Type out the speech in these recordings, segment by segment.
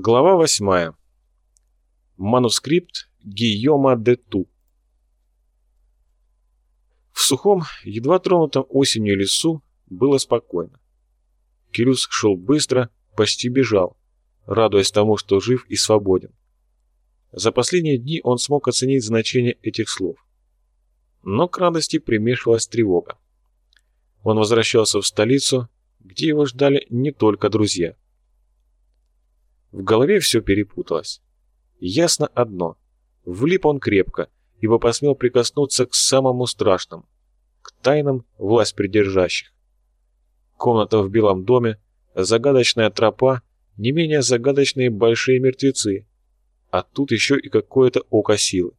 Глава восьмая. Манускрипт Гийома де Ту. В сухом, едва тронутом осенью лесу было спокойно. Кирюс шел быстро, почти бежал, радуясь тому, что жив и свободен. За последние дни он смог оценить значение этих слов. Но к радости примешивалась тревога. Он возвращался в столицу, где его ждали не только друзья – в голове все перепуталось. Ясно одно. Влип он крепко, ибо посмел прикоснуться к самому страшному, к тайнам власть придержащих. Комната в Белом доме, загадочная тропа, не менее загадочные большие мертвецы, а тут еще и какое-то око силы.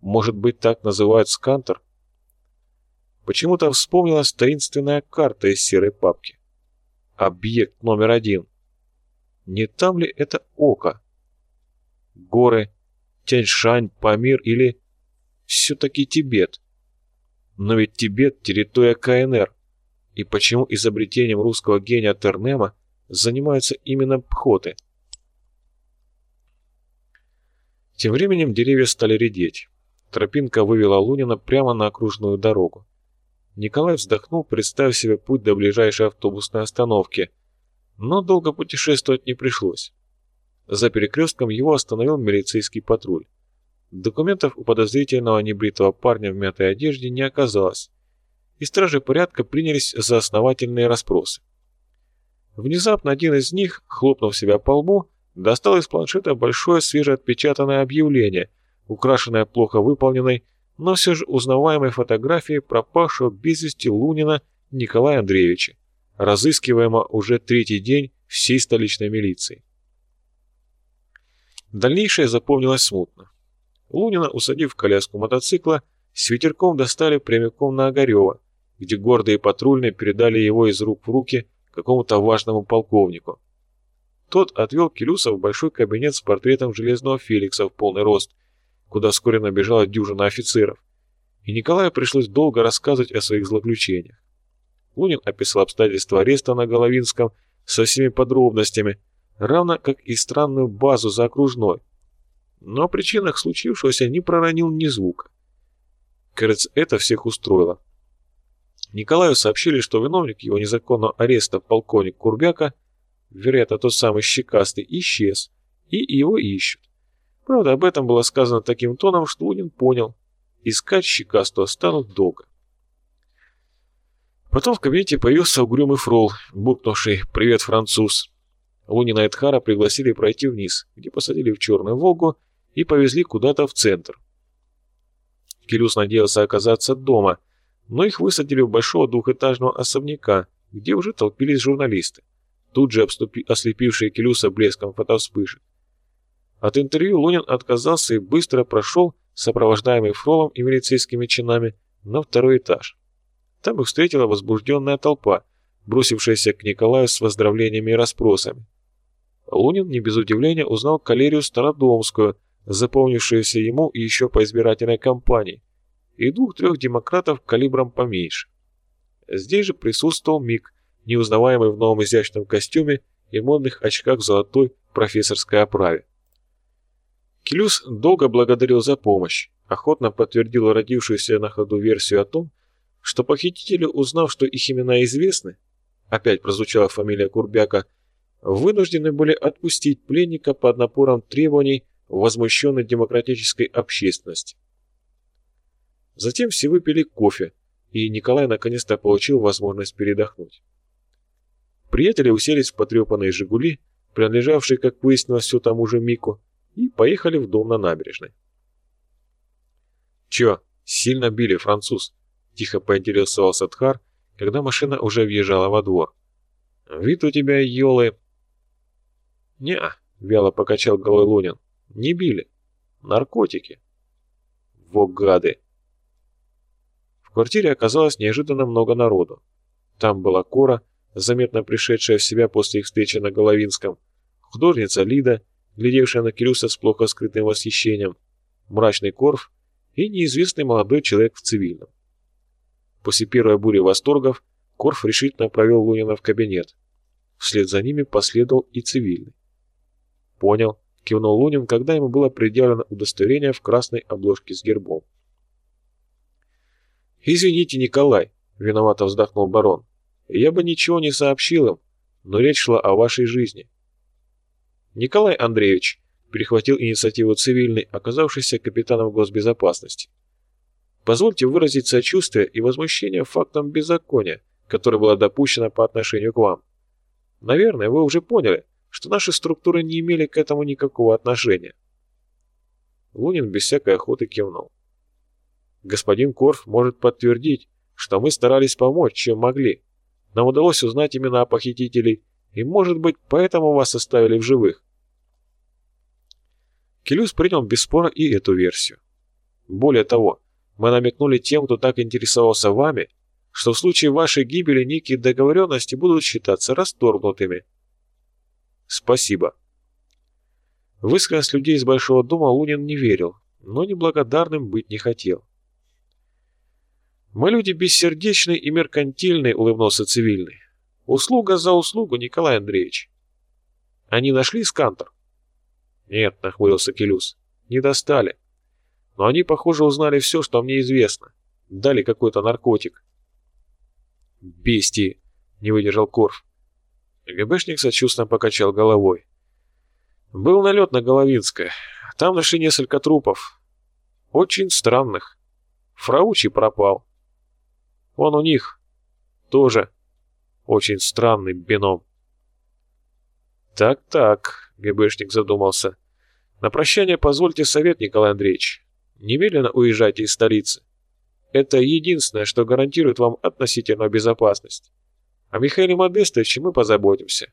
Может быть, так называют скантер? Почему-то вспомнилась таинственная карта из серой папки. Объект номер один — не там ли это око? Горы, Тяньшань, Памир или все-таки Тибет? Но ведь Тибет – территория КНР. И почему изобретением русского гения Тернема занимаются именно пхоты? Тем временем деревья стали редеть. Тропинка вывела Лунина прямо на окружную дорогу. Николай вздохнул, представив себе путь до ближайшей автобусной остановки, но долго путешествовать не пришлось. За перекрестком его остановил милицейский патруль. Документов у подозрительного небритого парня в мятой одежде не оказалось, и стражи порядка принялись за основательные расспросы. Внезапно один из них, хлопнув себя по лбу, достал из планшета большое свежеотпечатанное объявление, украшенное плохо выполненной, но все же узнаваемой фотографией пропавшего без вести Лунина Николая Андреевича разыскиваема уже третий день всей столичной милиции. Дальнейшее запомнилось смутно. Лунина, усадив в коляску мотоцикла, с ветерком достали прямиком на Огарева, где гордые патрульные передали его из рук в руки какому-то важному полковнику. Тот отвел Келюса в большой кабинет с портретом Железного Феликса в полный рост, куда вскоре набежала дюжина офицеров, и Николаю пришлось долго рассказывать о своих злоключениях. Лунин описал обстоятельства ареста на Головинском со всеми подробностями, равно как и странную базу за окружной. Но о причинах случившегося не проронил ни звука. Кажется, это всех устроило. Николаю сообщили, что виновник его незаконного ареста, полковник Курбяка, вероятно, тот самый щекастый, исчез, и его ищут. Правда, об этом было сказано таким тоном, что Лунин понял. Искать щекастого станут долго. Потом в кабинете появился угрюмый фрол, буркнувший «Привет, француз». Лунина и Эдхара пригласили пройти вниз, где посадили в черную «Волгу» и повезли куда-то в центр. Кирюс надеялся оказаться дома, но их высадили в большого двухэтажного особняка, где уже толпились журналисты, тут же обступи, ослепившие Келюса блеском фотовспышек. От интервью Лунин отказался и быстро прошел, сопровождаемый Фролом и милицейскими чинами, на второй этаж. Там их встретила возбужденная толпа, бросившаяся к Николаю с поздравлениями и расспросами. Лунин не без удивления узнал калерию Стародомскую, запомнившуюся ему и еще по избирательной кампании, и двух-трех демократов калибром поменьше. Здесь же присутствовал Мик, неузнаваемый в новом изящном костюме и модных очках в золотой профессорской оправе. Келюс долго благодарил за помощь, охотно подтвердил родившуюся на ходу версию о том, что похитители, узнав, что их имена известны, опять прозвучала фамилия Курбяка, вынуждены были отпустить пленника под напором требований возмущенной демократической общественности. Затем все выпили кофе, и Николай наконец-то получил возможность передохнуть. Приятели уселись в потрепанные «Жигули», принадлежавшие, как выяснилось, все тому же Мику, и поехали в дом на набережной. «Чё, сильно били, француз?» Тихо поинтересовался Тхар, когда машина уже въезжала во двор. «Вид у тебя, елы...» «Не-а», вяло покачал головой Лунин. «Не били. Наркотики». «Во гады!» В квартире оказалось неожиданно много народу. Там была Кора, заметно пришедшая в себя после их встречи на Головинском, художница Лида, глядевшая на Кирюса с плохо скрытым восхищением, мрачный Корф и неизвестный молодой человек в цивильном. После первой бури восторгов Корф решительно провел Лунина в кабинет. Вслед за ними последовал и цивильный. «Понял», — кивнул Лунин, когда ему было предъявлено удостоверение в красной обложке с гербом. «Извините, Николай», — виновато вздохнул барон. «Я бы ничего не сообщил им, но речь шла о вашей жизни». «Николай Андреевич», — перехватил инициативу цивильный, оказавшийся капитаном госбезопасности. «Позвольте выразить сочувствие и возмущение фактом беззакония, которое было допущено по отношению к вам. Наверное, вы уже поняли, что наши структуры не имели к этому никакого отношения». Лунин без всякой охоты кивнул. Господин Корф может подтвердить, что мы старались помочь, чем могли. Нам удалось узнать имена похитителей, и, может быть, поэтому вас оставили в живых. Келюс принял без спора и эту версию. Более того, мы намекнули тем, кто так интересовался вами, что в случае вашей гибели некие договоренности будут считаться расторгнутыми. Спасибо. В искренность людей из Большого дома Лунин не верил, но неблагодарным быть не хотел. «Мы люди бессердечные и меркантильные», — улыбнулся цивильный. «Услуга за услугу, Николай Андреевич». «Они нашли скантер?» «Нет», — нахмурился Келюс. «Не достали. Но они, похоже, узнали все, что мне известно. Дали какой-то наркотик». «Бестии!» — не выдержал Корф. ГБшник сочувственно покачал головой. «Был налет на Головинское. Там нашли несколько трупов. Очень странных. Фраучи пропал. Он у них тоже очень странный бином. Так-так, ГБшник задумался. На прощание позвольте совет, Николай Андреевич. Немедленно уезжайте из столицы. Это единственное, что гарантирует вам относительную безопасность. О Михаиле Модестовиче мы позаботимся.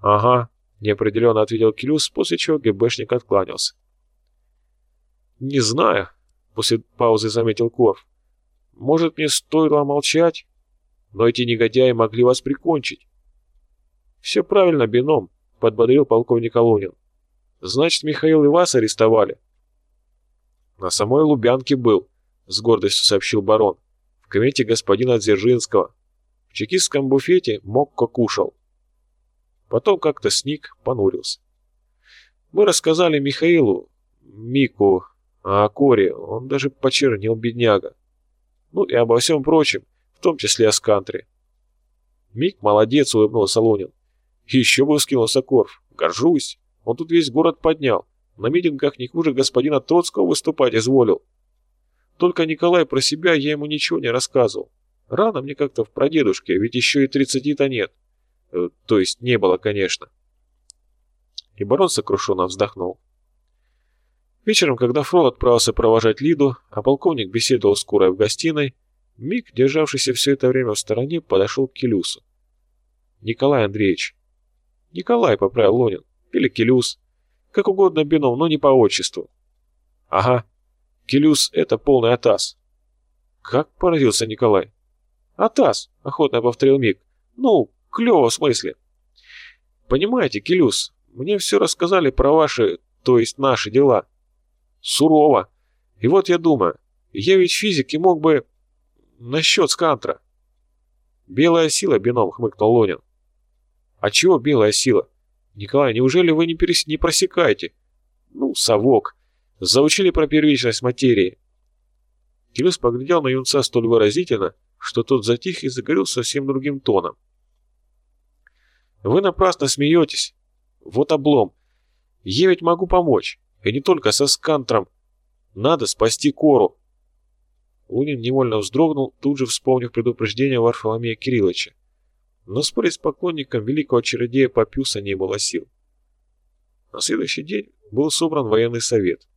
Ага, неопределенно ответил Келюс, после чего ГБшник откланялся. Не знаю, после паузы заметил Корф. Может, мне стоило молчать? Но эти негодяи могли вас прикончить. Все правильно, бином, подбодрил полковник Алунин. Значит, Михаил и вас арестовали. На самой Лубянке был, с гордостью сообщил барон. В кабинете господина Дзержинского. В чекистском буфете Мокко кушал. Потом как-то сник, понурился. Мы рассказали Михаилу, Мику, о Коре, он даже почернел бедняга. Ну и обо всем прочем, в том числе о скантре. Мик молодец, улыбнулся Лунин. Еще бы вскинулся Корф. Горжусь. Он тут весь город поднял. На митингах не хуже господина Троцкого выступать изволил. Только Николай про себя я ему ничего не рассказывал. Рано мне как-то в прадедушке, ведь еще и тридцати-то нет. Э, то есть не было, конечно. И барон сокрушенно вздохнул. Вечером, когда Фрол отправился провожать Лиду, а полковник беседовал с Курой в гостиной, Мик, державшийся все это время в стороне, подошел к Келюсу. «Николай Андреевич». «Николай», — поправил Лонин. «Или Келюс. Как угодно бином, но не по отчеству». «Ага. Келюс — это полный атас». «Как?» — поразился Николай. «Атас», — охотно повторил Мик. «Ну, клево в смысле». «Понимаете, Келюс, мне все рассказали про ваши, то есть наши дела». Сурово. И вот я думаю, я ведь физик и мог бы... Насчет скантра. Белая сила, бином, хмыкнул Лонин. А чего белая сила? Николай, неужели вы не, перес... не просекаете? Ну, совок. Заучили про первичность материи. Келюс поглядел на юнца столь выразительно, что тот затих и загорел совсем другим тоном. «Вы напрасно смеетесь. Вот облом. Я ведь могу помочь. И не только со скантром. Надо спасти Кору. Лунин невольно вздрогнул, тут же вспомнив предупреждение Варфоломея Кирилловича. Но спорить с поклонником великого чародея Папюса не было сил. На следующий день был собран военный совет.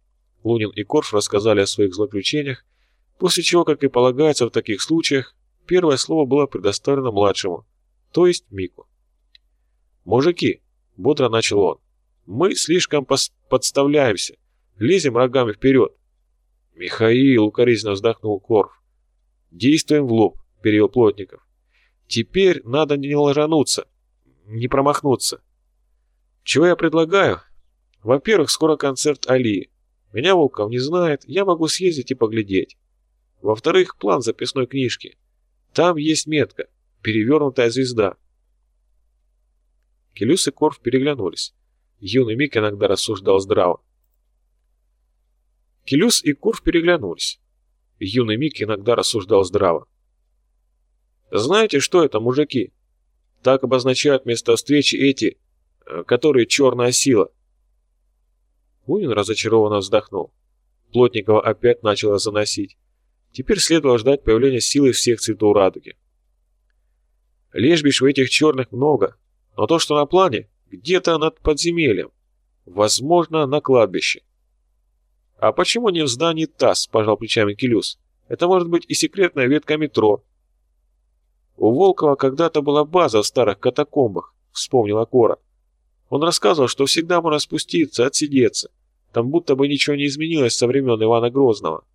Лунин и Корф рассказали о своих злоключениях, после чего, как и полагается в таких случаях, первое слово было предоставлено младшему, то есть Мику. «Мужики», — бодро начал он, мы слишком подставляемся, лезем рогами вперед. Михаил укоризненно вздохнул Корф. Действуем в лоб, перевел Плотников. Теперь надо не ложануться, не промахнуться. Чего я предлагаю? Во-первых, скоро концерт Али. Меня Волков не знает, я могу съездить и поглядеть. Во-вторых, план записной книжки. Там есть метка, перевернутая звезда. Келюс и Корф переглянулись. Юный Мик иногда рассуждал здраво. Келюс и Курф переглянулись. Юный Мик иногда рассуждал здраво. «Знаете, что это, мужики? Так обозначают место встречи эти, э, которые черная сила». Лунин разочарованно вздохнул. Плотникова опять начала заносить. Теперь следовало ждать появления силы всех цветов радуги. Лежбищ в этих черных много, но то, что на плане, где-то над подземельем. Возможно, на кладбище. «А почему не в здании ТАСС?» – пожал плечами Келюс. «Это может быть и секретная ветка метро». «У Волкова когда-то была база в старых катакомбах», – вспомнила Кора. «Он рассказывал, что всегда можно спуститься, отсидеться. Там будто бы ничего не изменилось со времен Ивана Грозного».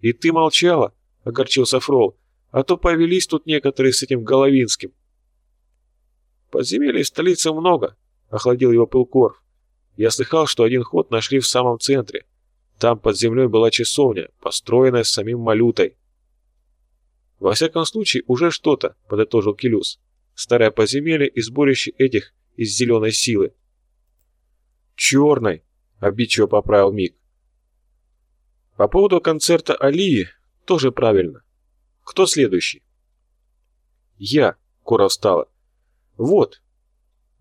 «И ты молчала?» — огорчился Фрол. «А то повелись тут некоторые с этим Головинским». «Подземелий в столице много», — охладил его Пылкорф. «Я слыхал, что один ход нашли в самом центре. Там под землей была часовня, построенная самим Малютой». «Во всяком случае, уже что-то», — подытожил Келюс. «Старое подземелье и сборище этих из зеленой силы». «Черной», — обидчиво поправил Мик. По поводу концерта Алии тоже правильно. Кто следующий? Я, Кора встала. Вот.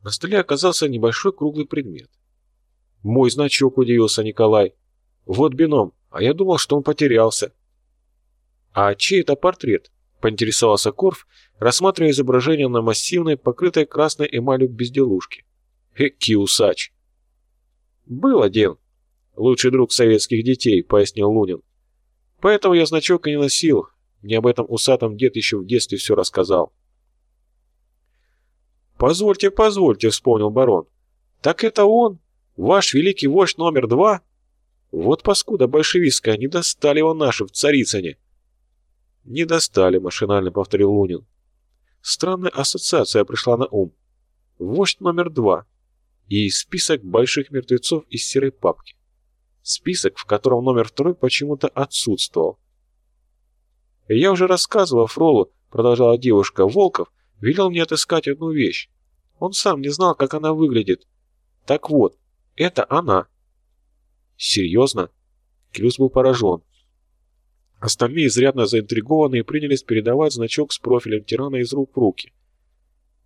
На столе оказался небольшой круглый предмет. Мой значок, удивился Николай. Вот бином, а я думал, что он потерялся. А чей это портрет? Поинтересовался Корф, рассматривая изображение на массивной, покрытой красной эмалью безделушке. Эки усач. Был один, «Лучший друг советских детей», — пояснил Лунин. «Поэтому я значок и не носил. Мне об этом усатом дед еще в детстве все рассказал». «Позвольте, позвольте», — вспомнил барон. «Так это он? Ваш великий вождь номер два?» «Вот паскуда большевистская, не достали его наши в Царицыне». «Не достали», — машинально повторил Лунин. Странная ассоциация пришла на ум. Вождь номер два и список больших мертвецов из серой папки список, в котором номер второй почему-то отсутствовал. «Я уже рассказывала Фролу», — продолжала девушка, — «Волков велел мне отыскать одну вещь. Он сам не знал, как она выглядит. Так вот, это она». «Серьезно?» Клюс был поражен. Остальные, изрядно заинтригованные, принялись передавать значок с профилем тирана из рук в руки.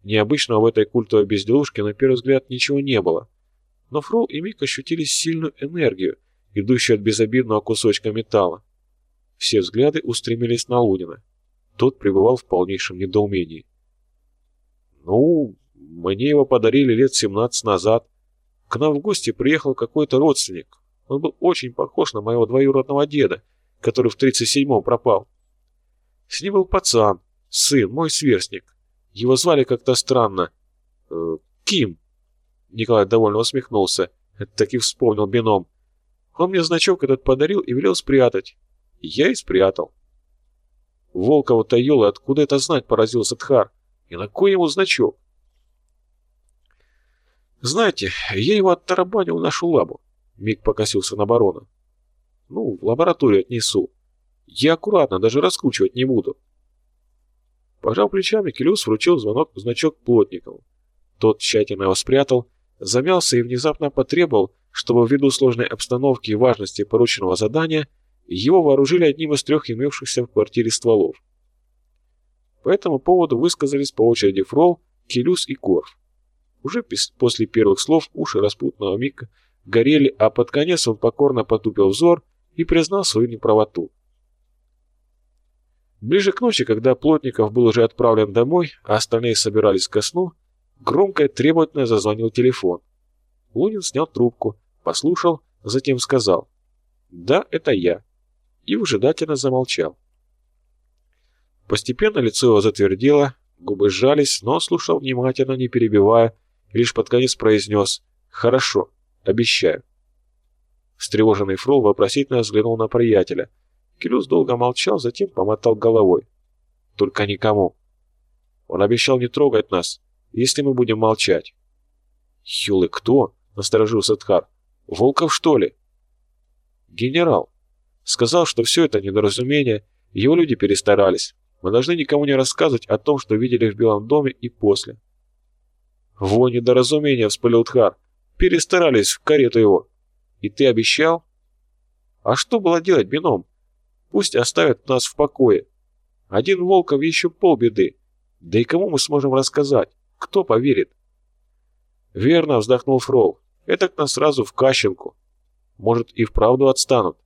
Необычного в этой культовой безделушке на первый взгляд ничего не было. Но Фрол и Мик ощутили сильную энергию, идущий от безобидного кусочка металла. Все взгляды устремились на Лунина. Тот пребывал в полнейшем недоумении. «Ну, мне его подарили лет 17 назад. К нам в гости приехал какой-то родственник. Он был очень похож на моего двоюродного деда, который в 37-м пропал. С ним был пацан, сын, мой сверстник. Его звали как-то странно. Э, Ким». Николай довольно усмехнулся. Так и вспомнил бином. Он мне значок этот подарил и велел спрятать. Я и спрятал. Волкова таил, и откуда это знать, поразился Тхар. И на кой ему значок? Знаете, я его оттарабанил нашу лабу. Миг покосился на барона. Ну, в лабораторию отнесу. Я аккуратно, даже раскручивать не буду. Пожал плечами, Келюс вручил звонок, значок плотникову. Тот тщательно его спрятал, замялся и внезапно потребовал, чтобы ввиду сложной обстановки и важности порученного задания его вооружили одним из трех имевшихся в квартире стволов. По этому поводу высказались по очереди Фрол, Келюс и Корф. Уже после первых слов уши распутного Мика горели, а под конец он покорно потупил взор и признал свою неправоту. Ближе к ночи, когда Плотников был уже отправлен домой, а остальные собирались ко сну, громко и требовательно зазвонил телефон. Лунин снял трубку, послушал, затем сказал «Да, это я» и выжидательно замолчал. Постепенно лицо его затвердело, губы сжались, но слушал внимательно, не перебивая, лишь под конец произнес «Хорошо, обещаю». Встревоженный Фрол вопросительно взглянул на приятеля. Келюс долго молчал, затем помотал головой. «Только никому. Он обещал не трогать нас, если мы будем молчать». «Юлы кто?» — насторожился Тхар. Волков, что ли? Генерал. Сказал, что все это недоразумение, его люди перестарались. Мы должны никому не рассказывать о том, что видели в Белом доме и после. «Во недоразумение!» — вспылил Тхар. «Перестарались в карету его!» «И ты обещал?» «А что было делать, бином? Пусть оставят нас в покое. Один Волков еще полбеды. Да и кому мы сможем рассказать? Кто поверит?» «Верно», — вздохнул Фрол. «Это к нас сразу в Кащенку. Может, и вправду отстанут.